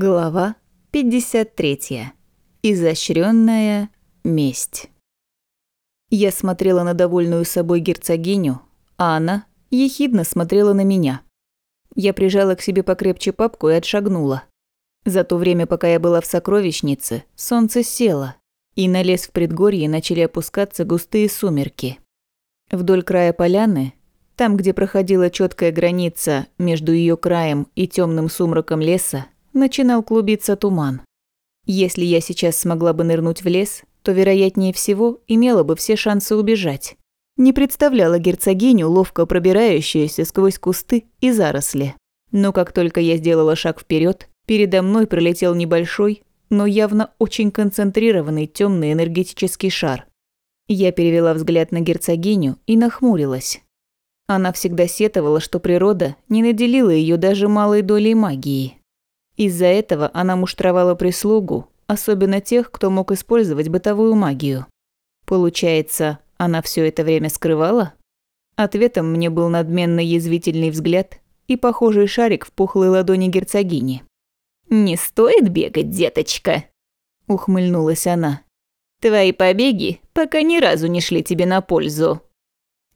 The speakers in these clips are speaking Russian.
Глава 53. Изощренная месть. Я смотрела на довольную собой герцогиню, а она ехидно смотрела на меня. Я прижала к себе покрепче папку и отшагнула. За то время, пока я была в сокровищнице, солнце село, и на лес в предгорье начали опускаться густые сумерки. Вдоль края поляны, там, где проходила четкая граница между ее краем и темным сумраком леса, начинал клубиться туман. Если я сейчас смогла бы нырнуть в лес, то, вероятнее всего, имела бы все шансы убежать. Не представляла герцогиню, ловко пробирающуюся сквозь кусты и заросли. Но как только я сделала шаг вперед, передо мной пролетел небольшой, но явно очень концентрированный темный энергетический шар. Я перевела взгляд на герцогиню и нахмурилась. Она всегда сетовала, что природа не наделила ее даже малой долей магии. Из-за этого она муштровала прислугу, особенно тех, кто мог использовать бытовую магию. Получается, она все это время скрывала? Ответом мне был надменно язвительный взгляд и похожий шарик в пухлой ладони герцогини. «Не стоит бегать, деточка!» – ухмыльнулась она. «Твои побеги пока ни разу не шли тебе на пользу».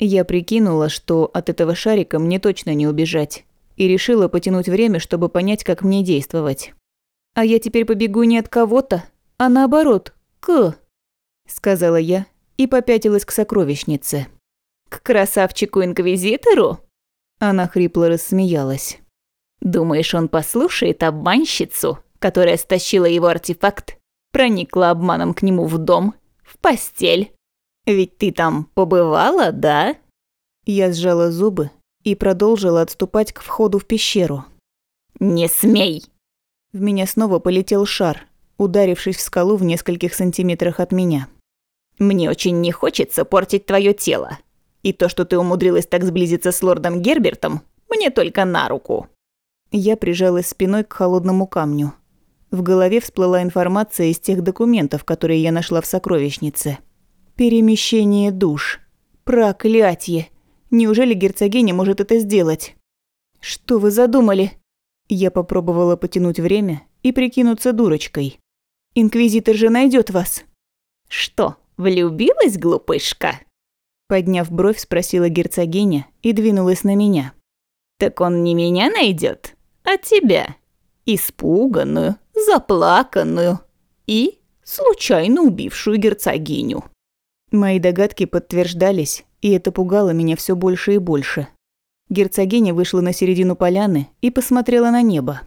Я прикинула, что от этого шарика мне точно не убежать и решила потянуть время, чтобы понять, как мне действовать. «А я теперь побегу не от кого-то, а наоборот, к...» Сказала я и попятилась к сокровищнице. «К красавчику-инквизитору?» Она хрипло рассмеялась. «Думаешь, он послушает обманщицу, которая стащила его артефакт, проникла обманом к нему в дом, в постель? Ведь ты там побывала, да?» Я сжала зубы и продолжила отступать к входу в пещеру. «Не смей!» В меня снова полетел шар, ударившись в скалу в нескольких сантиметрах от меня. «Мне очень не хочется портить твое тело. И то, что ты умудрилась так сблизиться с лордом Гербертом, мне только на руку». Я прижалась спиной к холодному камню. В голове всплыла информация из тех документов, которые я нашла в сокровищнице. Перемещение душ. Проклятье! Неужели герцогиня может это сделать? Что вы задумали? Я попробовала потянуть время и прикинуться дурочкой. Инквизитор же найдет вас. Что, влюбилась, глупышка? Подняв бровь, спросила герцогиня и двинулась на меня. Так он не меня найдет, а тебя. Испуганную, заплаканную и случайно убившую герцогиню. Мои догадки подтверждались, и это пугало меня все больше и больше. Герцогиня вышла на середину поляны и посмотрела на небо.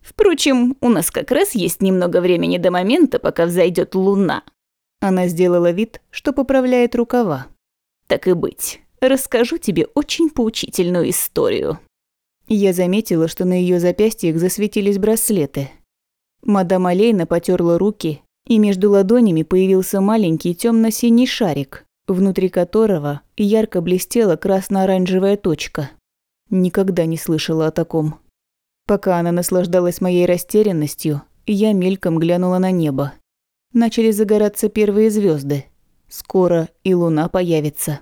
«Впрочем, у нас как раз есть немного времени до момента, пока взойдет луна». Она сделала вид, что поправляет рукава. «Так и быть, расскажу тебе очень поучительную историю». Я заметила, что на ее запястьях засветились браслеты. Мадам Алейна потерла руки, и между ладонями появился маленький темно синий шарик, внутри которого ярко блестела красно-оранжевая точка. Никогда не слышала о таком. Пока она наслаждалась моей растерянностью, я мельком глянула на небо. Начали загораться первые звезды. Скоро и луна появится.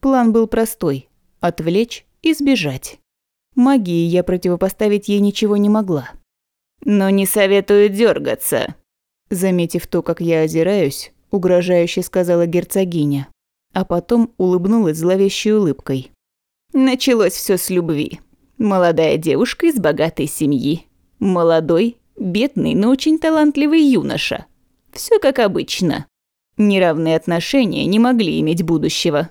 План был простой – отвлечь и сбежать. Магии я противопоставить ей ничего не могла. «Но не советую дергаться. Заметив то, как я озираюсь, угрожающе сказала герцогиня а потом улыбнулась зловещей улыбкой. Началось все с любви. Молодая девушка из богатой семьи. Молодой, бедный, но очень талантливый юноша. Все как обычно. Неравные отношения не могли иметь будущего.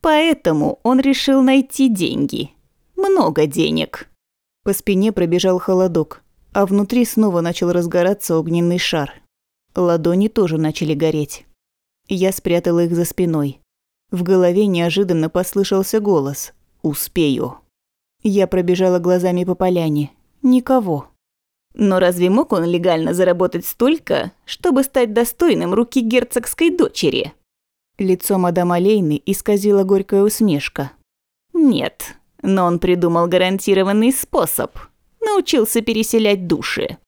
Поэтому он решил найти деньги. Много денег. По спине пробежал холодок, а внутри снова начал разгораться огненный шар. Ладони тоже начали гореть. Я спрятала их за спиной. В голове неожиданно послышался голос «Успею». Я пробежала глазами по поляне. Никого. Но разве мог он легально заработать столько, чтобы стать достойным руки герцогской дочери? Лицо мадам Олейны исказила горькая усмешка. Нет, но он придумал гарантированный способ. Научился переселять души.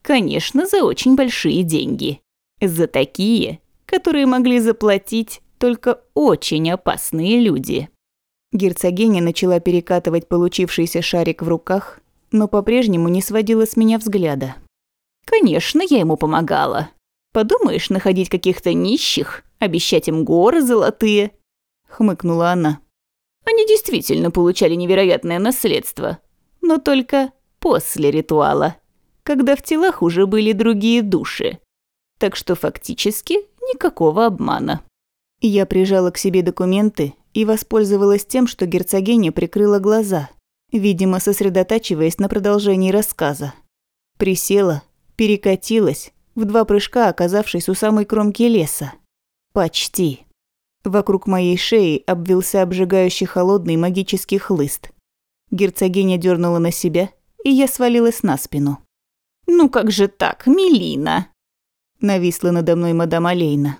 Конечно, за очень большие деньги. За такие, которые могли заплатить только очень опасные люди. Герцогиня начала перекатывать получившийся шарик в руках, но по-прежнему не сводила с меня взгляда. Конечно, я ему помогала. Подумаешь, находить каких-то нищих, обещать им горы золотые. Хмыкнула она. Они действительно получали невероятное наследство. Но только после ритуала, когда в телах уже были другие души. Так что фактически никакого обмана. Я прижала к себе документы и воспользовалась тем, что герцогиня прикрыла глаза, видимо, сосредотачиваясь на продолжении рассказа. Присела, перекатилась, в два прыжка оказавшись у самой кромки леса. Почти. Вокруг моей шеи обвился обжигающий холодный магический хлыст. Герцогиня дернула на себя, и я свалилась на спину. «Ну как же так, Мелина?» Нависла надо мной мадам Алейна.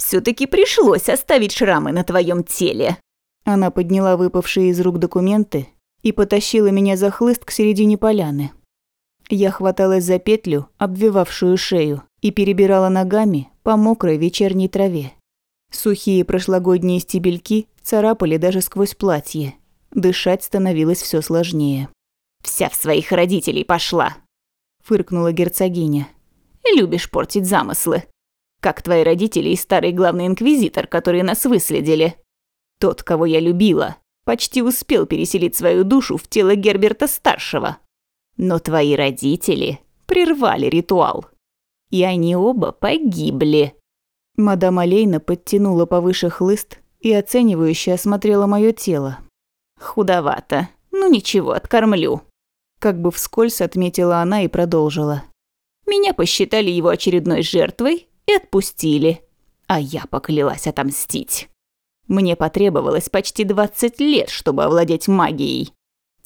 Все таки пришлось оставить шрамы на твоем теле». Она подняла выпавшие из рук документы и потащила меня за хлыст к середине поляны. Я хваталась за петлю, обвивавшую шею, и перебирала ногами по мокрой вечерней траве. Сухие прошлогодние стебельки царапали даже сквозь платье. Дышать становилось все сложнее. «Вся в своих родителей пошла», – фыркнула герцогиня. «Любишь портить замыслы. Как твои родители и старый главный инквизитор, которые нас выследили. Тот, кого я любила, почти успел переселить свою душу в тело Герберта-старшего. Но твои родители прервали ритуал. И они оба погибли. Мадам Алейна подтянула повыше хлыст и оценивающе осмотрела мое тело. «Худовато. Ну ничего, откормлю». Как бы вскользь отметила она и продолжила. «Меня посчитали его очередной жертвой и отпустили. А я поклялась отомстить. Мне потребовалось почти 20 лет, чтобы овладеть магией.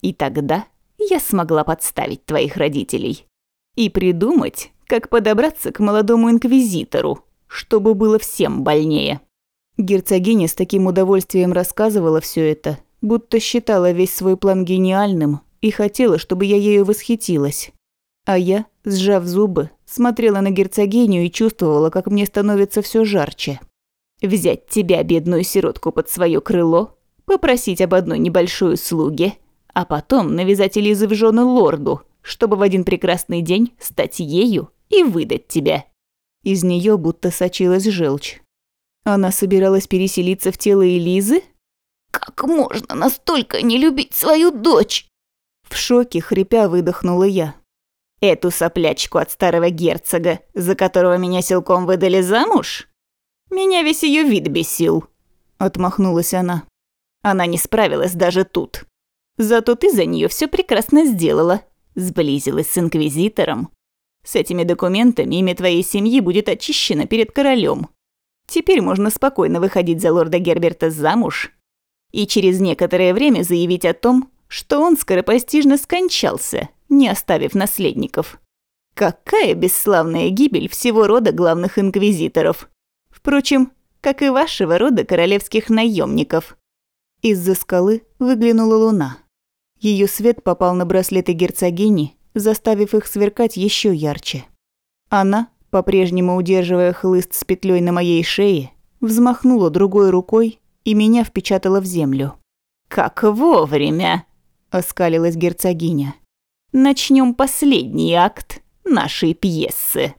И тогда я смогла подставить твоих родителей. И придумать, как подобраться к молодому инквизитору, чтобы было всем больнее. Герцогиня с таким удовольствием рассказывала все это, будто считала весь свой план гениальным и хотела, чтобы я ею восхитилась. А я, сжав зубы, смотрела на герцогиню и чувствовала, как мне становится все жарче. Взять тебя, бедную сиротку, под свое крыло, попросить об одной небольшой услуге – а потом навязать Элизы в жены лорду, чтобы в один прекрасный день стать ею и выдать тебя». Из нее будто сочилась желчь. Она собиралась переселиться в тело Элизы? «Как можно настолько не любить свою дочь?» В шоке, хрипя, выдохнула я. «Эту соплячку от старого герцога, за которого меня силком выдали замуж? Меня весь ее вид бесил», — отмахнулась она. «Она не справилась даже тут. Зато ты за нее все прекрасно сделала. Сблизилась с инквизитором. С этими документами имя твоей семьи будет очищено перед королем. Теперь можно спокойно выходить за лорда Герберта замуж и через некоторое время заявить о том, что он скоропостижно скончался, не оставив наследников. Какая бесславная гибель всего рода главных инквизиторов. Впрочем, как и вашего рода королевских наемников. Из-за скалы выглянула луна. Ее свет попал на браслеты герцогини, заставив их сверкать еще ярче. Она, по-прежнему удерживая хлыст с петлей на моей шее, взмахнула другой рукой и меня впечатала в землю. «Как вовремя!» – оскалилась герцогиня. «Начнем последний акт нашей пьесы».